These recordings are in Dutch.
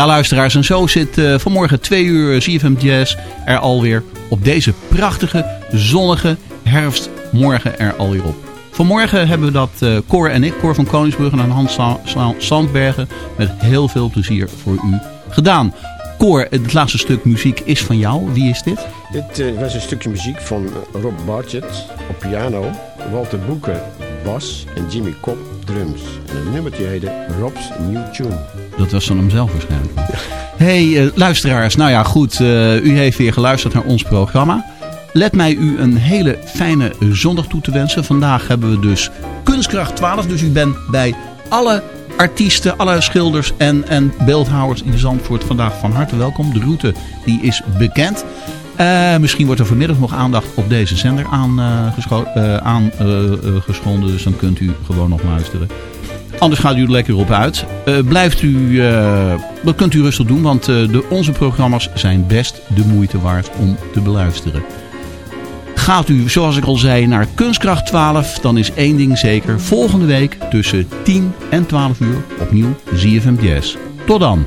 Ja, luisteraars, en zo zit uh, vanmorgen twee uur CFM Jazz er alweer op deze prachtige, zonnige herfstmorgen er alweer op. Vanmorgen hebben we dat uh, Cor en ik, Cor van Koningsbrugge en Hans Sandbergen, met heel veel plezier voor u gedaan. Cor, het laatste stuk muziek is van jou. Wie is dit? Dit uh, was een stukje muziek van Rob Bartjet op piano, Walter Boeken bas en Jimmy Cobb drums. En het nummertje heette Rob's New Tune. Dat was van hemzelf waarschijnlijk. hey, uh, luisteraars. Nou ja, goed. Uh, u heeft weer geluisterd naar ons programma. Let mij u een hele fijne zondag toe te wensen. Vandaag hebben we dus Kunstkracht 12. Dus u bent bij alle artiesten, alle schilders en, en beeldhouwers in Zandvoort vandaag van harte welkom. De route die is bekend. Uh, misschien wordt er vanmiddag nog aandacht op deze zender aangeschonden. Uh, dus dan kunt u gewoon nog luisteren. Anders gaat u er lekker op uit. Uh, blijft u, dat kunt u rustig doen, want de, onze programma's zijn best de moeite waard om te beluisteren. Gaat u, zoals ik al zei, naar Kunstkracht 12, dan is één ding zeker. Volgende week tussen 10 en 12 uur opnieuw ZFM Jazz. Tot dan!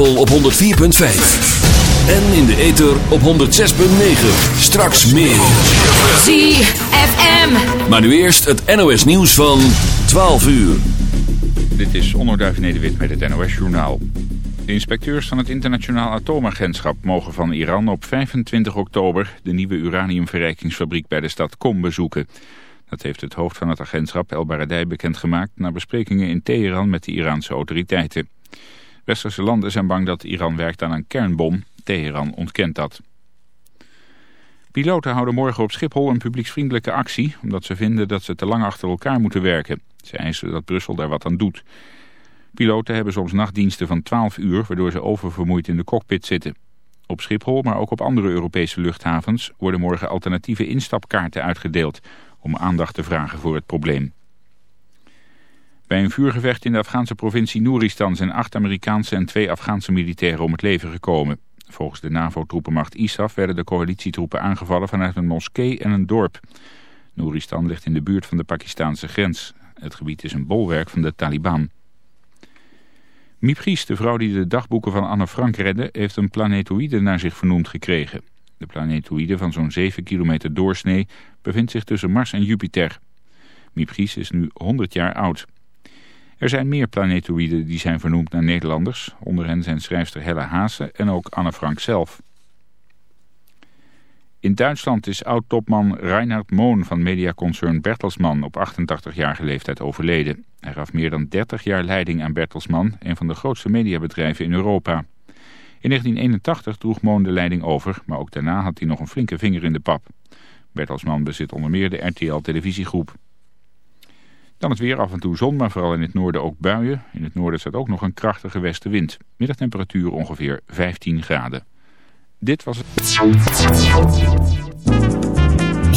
Kabel op 104.5. En in de ether op 106.9. Straks meer. ZFM. Maar nu eerst het NOS nieuws van 12 uur. Dit is Onderduif Nederwit met het NOS Journaal. De inspecteurs van het Internationaal Atoomagentschap mogen van Iran op 25 oktober de nieuwe uraniumverrijkingsfabriek bij de stad Kom bezoeken. Dat heeft het hoofd van het agentschap El Baradei bekendgemaakt... na besprekingen in Teheran met de Iraanse autoriteiten. Westerse landen zijn bang dat Iran werkt aan een kernbom. Teheran ontkent dat. Piloten houden morgen op Schiphol een publieksvriendelijke actie... omdat ze vinden dat ze te lang achter elkaar moeten werken. Ze eisen dat Brussel daar wat aan doet. Piloten hebben soms nachtdiensten van 12 uur... waardoor ze oververmoeid in de cockpit zitten. Op Schiphol, maar ook op andere Europese luchthavens... worden morgen alternatieve instapkaarten uitgedeeld om aandacht te vragen voor het probleem. Bij een vuurgevecht in de Afghaanse provincie Nooristan zijn acht Amerikaanse en twee Afghaanse militairen om het leven gekomen. Volgens de NAVO-troepenmacht ISAF werden de coalitietroepen aangevallen vanuit een moskee en een dorp. Nooristan ligt in de buurt van de Pakistanse grens. Het gebied is een bolwerk van de Taliban. Miep de vrouw die de dagboeken van Anne Frank redde, heeft een planetoïde naar zich vernoemd gekregen. De planetoïde van zo'n 7 kilometer doorsnee bevindt zich tussen Mars en Jupiter. Miep is nu 100 jaar oud. Er zijn meer planetoïden die zijn vernoemd naar Nederlanders. Onder hen zijn schrijfster Helle Haase en ook Anne Frank zelf. In Duitsland is oud-topman Reinhard Moon van mediaconcern Bertelsmann op 88-jarige leeftijd overleden. Hij gaf meer dan 30 jaar leiding aan Bertelsmann, een van de grootste mediabedrijven in Europa. In 1981 droeg Moon de leiding over, maar ook daarna had hij nog een flinke vinger in de pap. Bertelsmann bezit onder meer de RTL-televisiegroep. Dan het weer af en toe zon, maar vooral in het noorden ook buien. In het noorden staat ook nog een krachtige westenwind. Middagtemperatuur ongeveer 15 graden. Dit was het.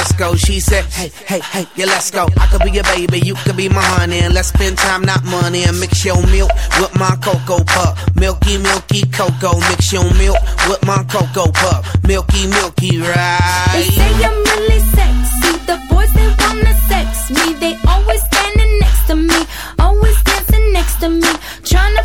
Disco. She said, Hey, hey, hey, yeah, let's go. I could be your baby, you could be my honey. And let's spend time, not money. And mix your milk with my cocoa pup. Milky, milky cocoa. Mix your milk with my cocoa pup. Milky, milky, They right? say I'm really sexy. The boys they wanna sex me. They always standing next to me, always dancing next to me, trying to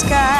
sky.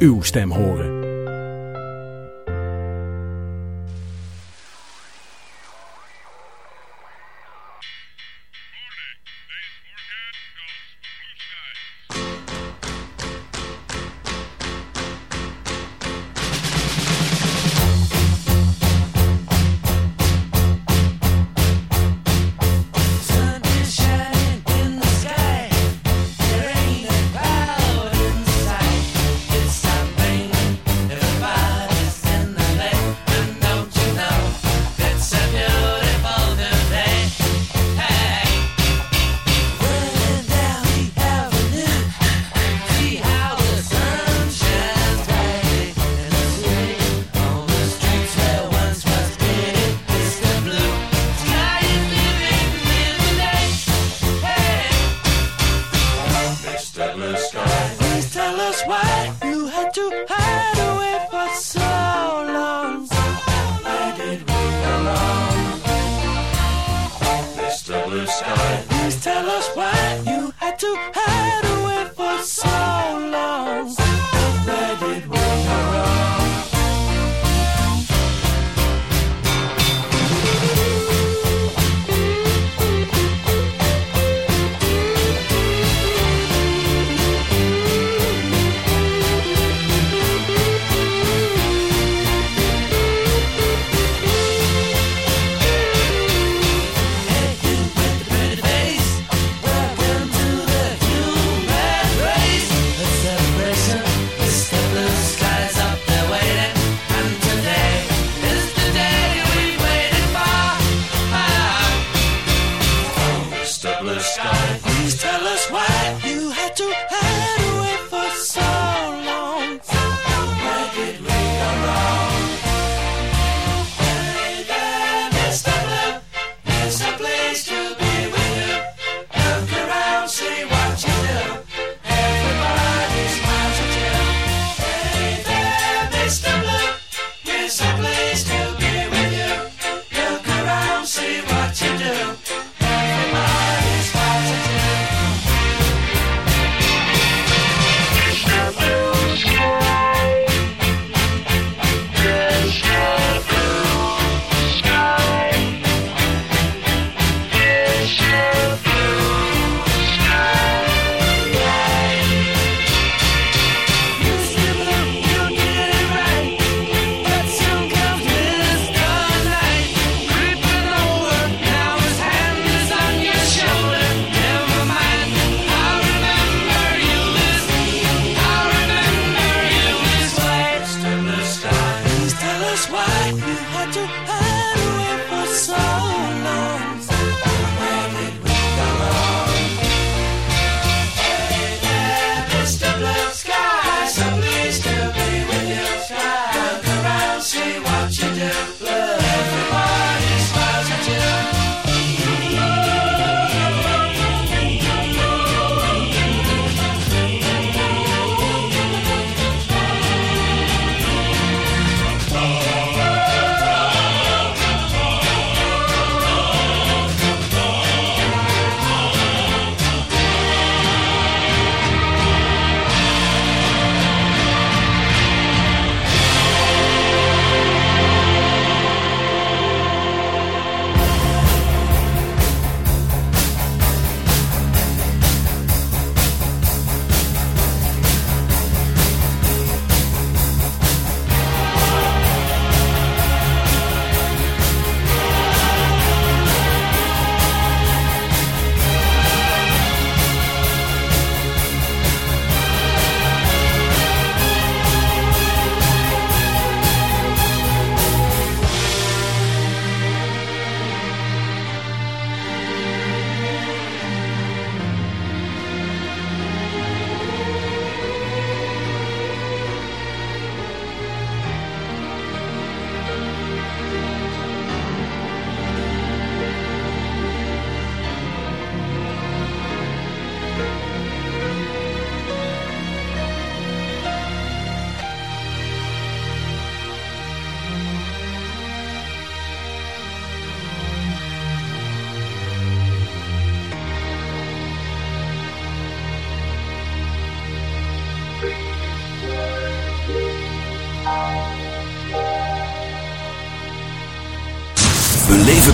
uw stem horen. Please tell us why you had to hide away for so long. Where did we wrong? Mr. Blue Sky, please tell us why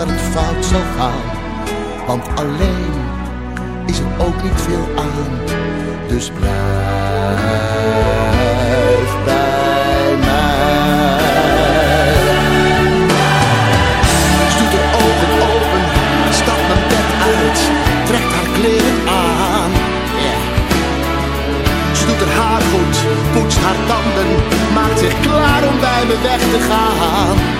dat het fout zal gaan, want alleen is er ook niet veel aan. Dus blijf bij mij. Ze doet haar ogen open, stapt mijn bed uit, trekt haar kleren aan. Yeah. Doet haar haar goed, poetst haar tanden, maakt zich klaar om bij me weg te gaan.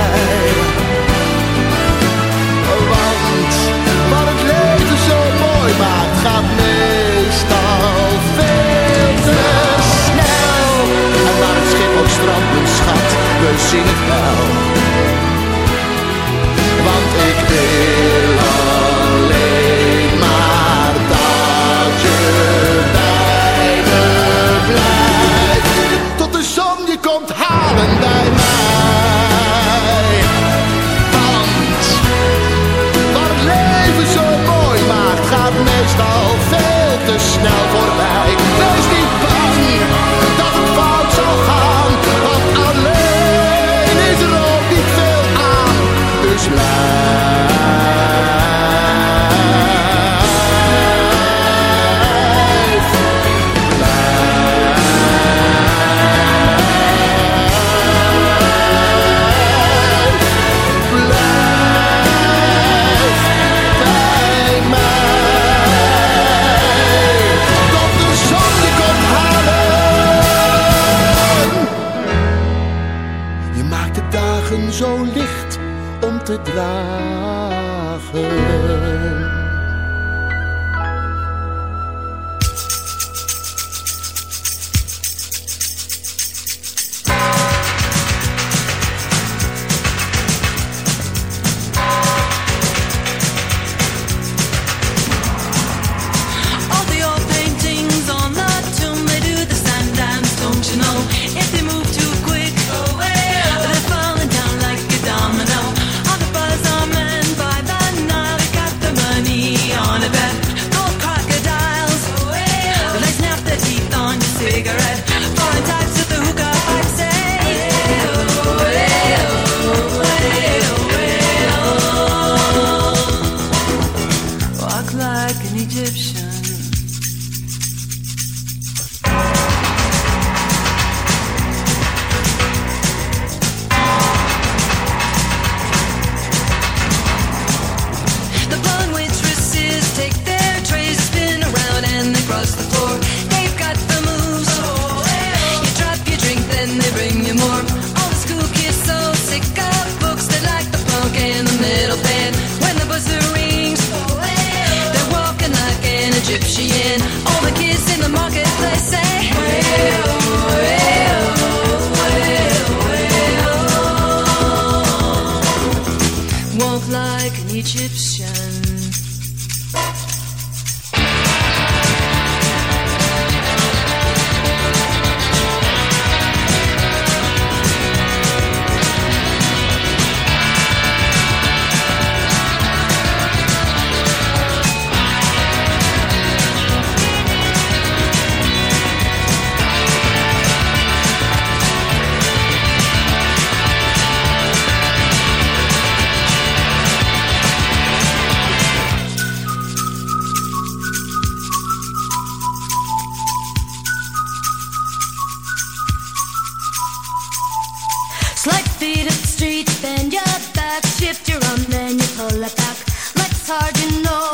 Mijn schat, we zien het wel. Want ik wil alleen maar dat je bij me blijft. Tot de zon je komt halen bij mij. Want wat leven zo mooi maakt, gaat meestal veel te snel voorbij. Wees niet bang feet of the street, bend your back, shift your arm, then you pull it back. Like it's hard, you know.